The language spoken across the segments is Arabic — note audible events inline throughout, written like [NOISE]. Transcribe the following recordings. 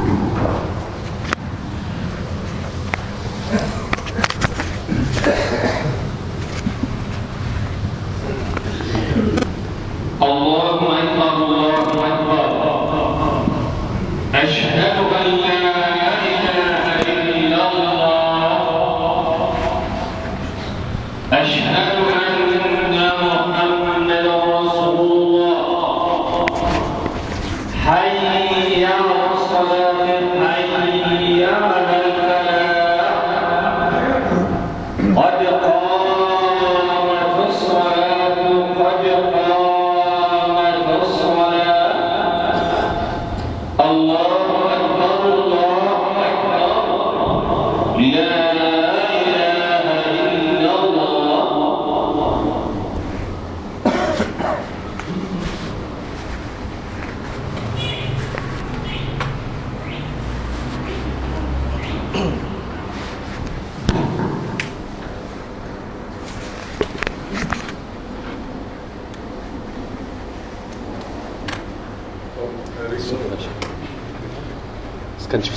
people. Сутки. Сканчив.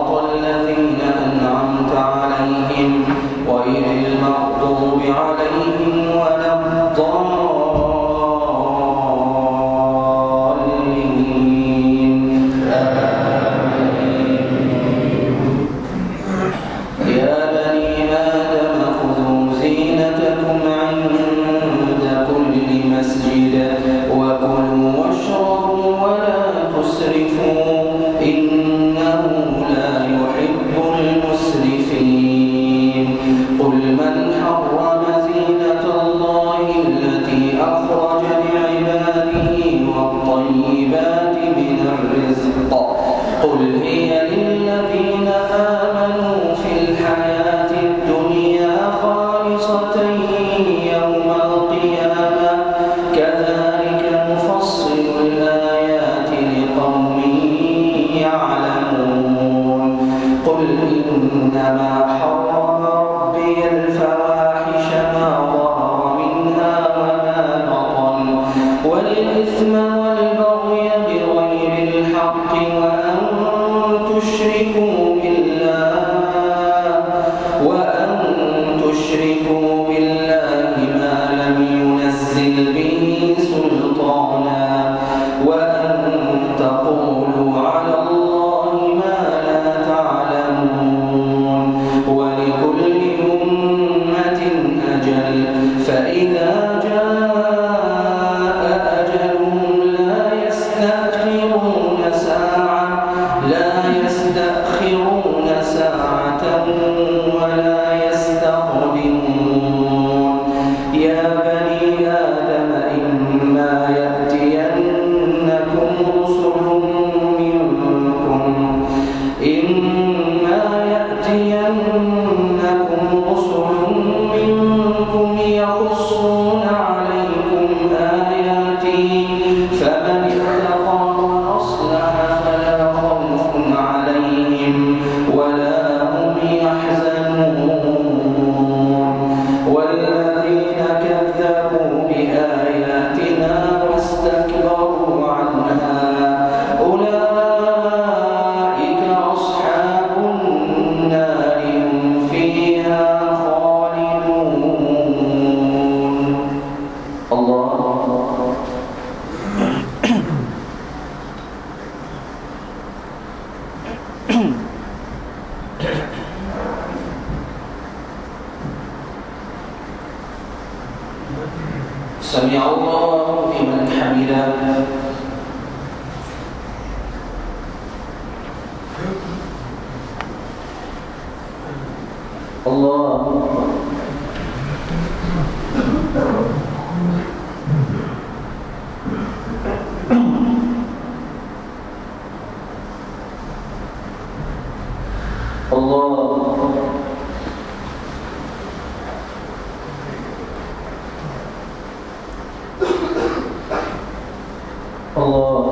والإثم والإثم الله. الله الله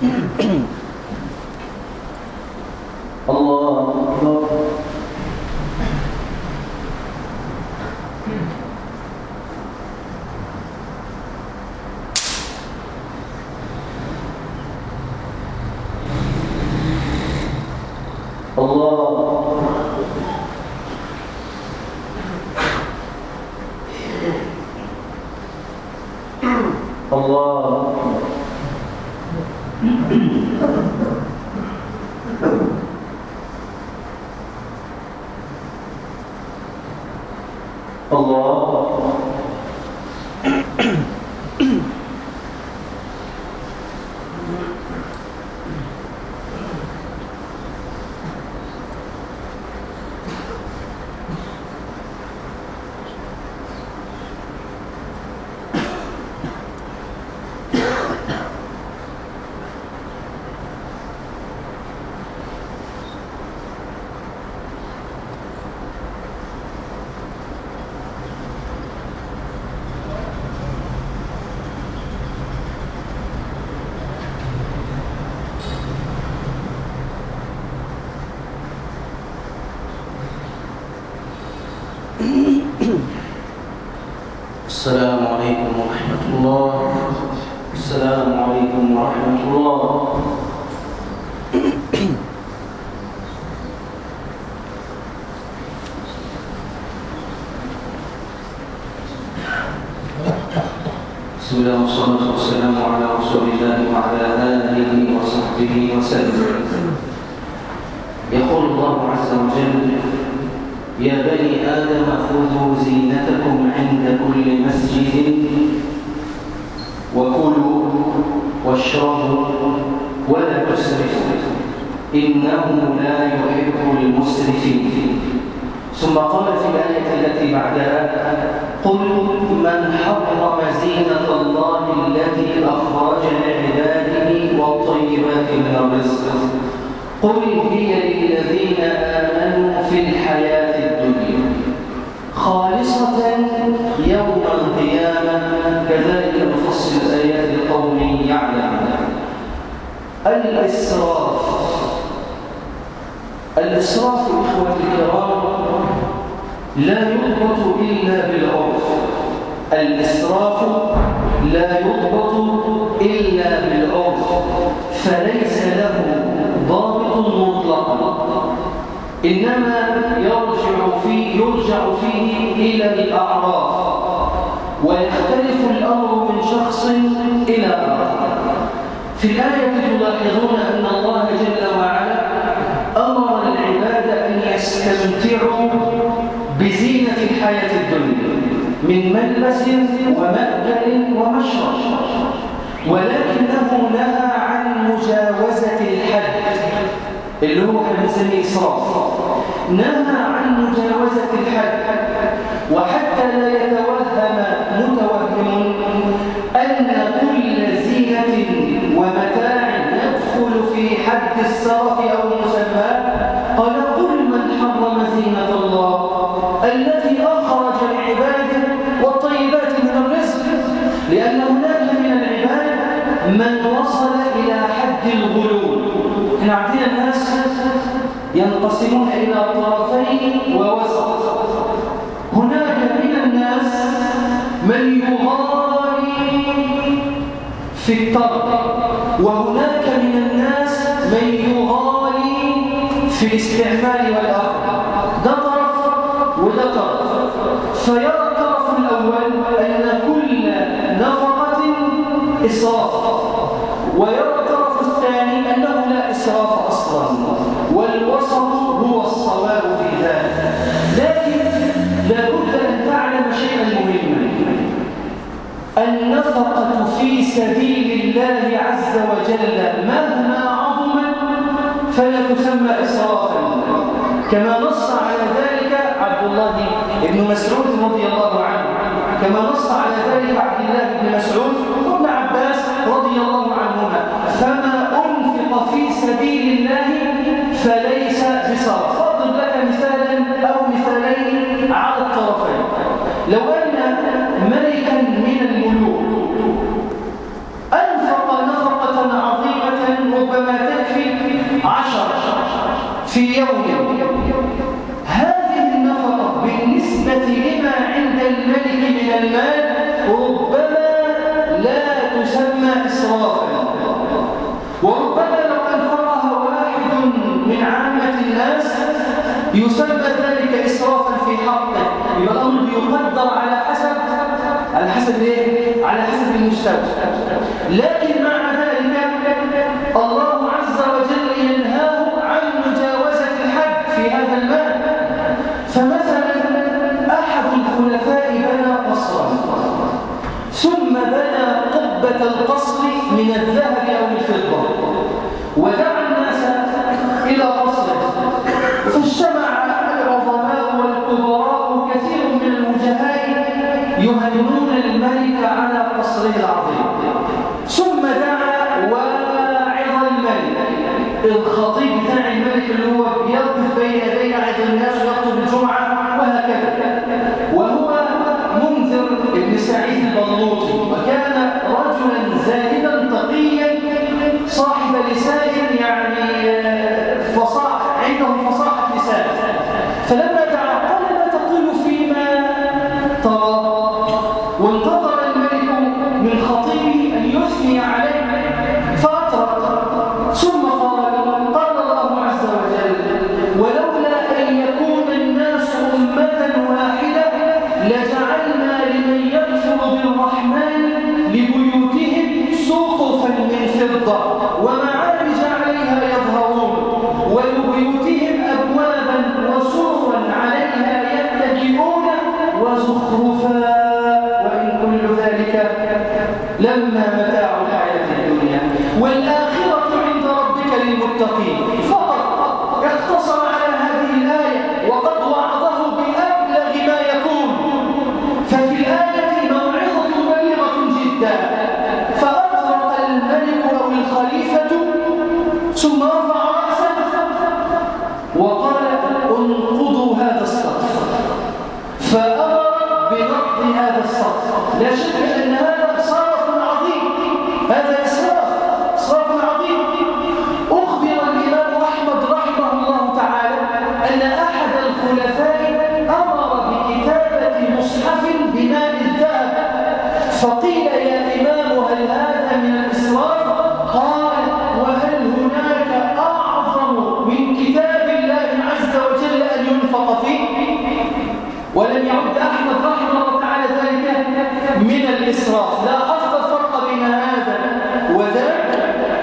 嗯 [CLEARS THROAT] الله السلام عليكم ورحمة الله. السلام عليكم ورحمة الله. بسم الله والصلاة والسلام على رسول الله وعلى آله وصحبه وسلم. يقول الله عز وجل يا بني آدم خذوا زينتكم عند كل مسجد وكلوا واشربوا ولا تسرفوا. إنه لا يحب المسرفين. ثم قال في الآية التي بعدها قل من حرم زينة الله التي أخرج لعباده والطيبات من الرزق. قل هي للذين آمنوا في الحياة خالصة يوم القيامة كذلك نفصل الآيات لقوم يعلم الإسراف. الإسراف إخوة الكرام لا يضبط إلا بالعرف. الإسراف لا يضبط إلا بالعرف فليس له ضابط مطلق إنما يرجع فيه, يرجع فيه إلى الأعراف. ويختلف الأمر من شخص إلى آخر. في الآية تلاحظون أن الله جل وعلا أمر العباد أن يستمتعوا بزينة الحياة الدنيا من ملبس ومأكل ومشرب. ولكنه نهى عن الحد اللي هو هنسميه إسراف. نهى عن مجاوزة الحد. وحتى لا يتوهم متوهم أن كل زينة ومتاع يدخل في حد السرف أو المسمى قال قل من حرم زينة الله التي أخرج لعباده والطيبات من الرزق. لأن هناك من العباد من وصل إلى حد الغلو إحنا عندنا الناس ينقسمون إلى طرفين ووسط. هناك من الناس من يغالي في الترك وهناك من الناس من يغالي في الاستعمال والأخذ ده طرف وده طرف. فيرى الطرف الأول أن كل نفقة إسراف ويرى النفقة في سبيل الله عز وجل مهما عظمت فلا تسمى إسرافا. كما نص على ذلك عبد الله بن مسعود رضي الله عنه. كما نص على ذلك عبد الله بن مسعود وابن عباس رضي الله عنهما. فما أنفق في سبيل الله فليس بصرف. أضرب لك مثالا أو مثالين على الطرفين. لو أن ملكا القصر من الذهب أو الفضة. ودعا الناس إلى قصره. فاجتمع العظماء والكبراء كثير من الوجهاء يهنون الملك على قصره العظيم. ثم دعا واعظ الملك. الخطيب بتاع الملك اللي هو بيقف بين يدي عز الناس ويخطب الجمعة وهكذا. وهو منذر بن سعيد البلوطي. بهذا الصف. لا شك أن هذا الإسراف. لا أفضل فرق بين هذا وذاك.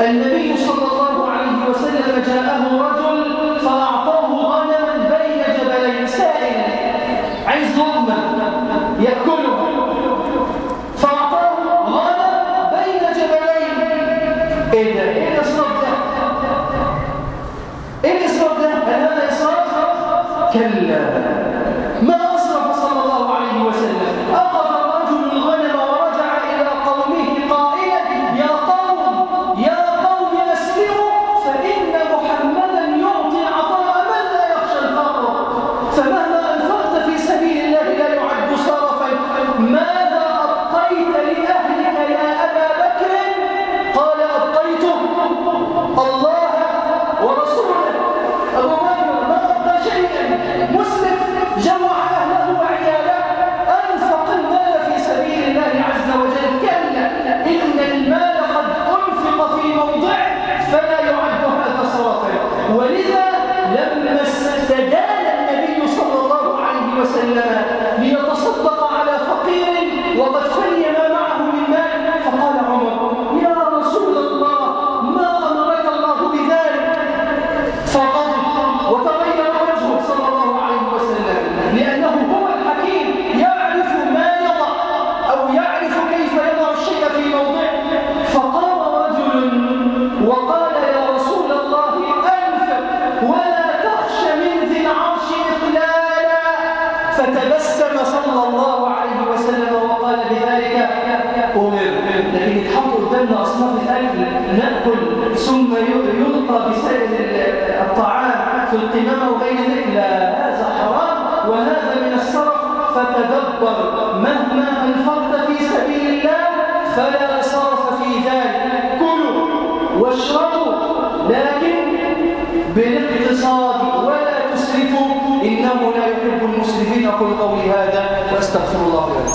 النبي صلى الله عليه وسلم جاءه رجل فأعطاه غنما بين جبلين. سائل. عز لقمة يأكله. فأعطاه غنم بين جبلين. إيه إيه الإسراف ده؟ إيه الإسراف ده؟ هل هذا إسراف؟ كلا. فتدبر مهما أنفقت في سبيل الله فلا إسراف في ذلك. كلوا واشربوا لكن بالاقتصاد ولا تسرفوا. إنه لا يحب المسرفين. أقول قولي هذا وأستغفر الله لكم